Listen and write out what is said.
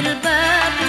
little bubble.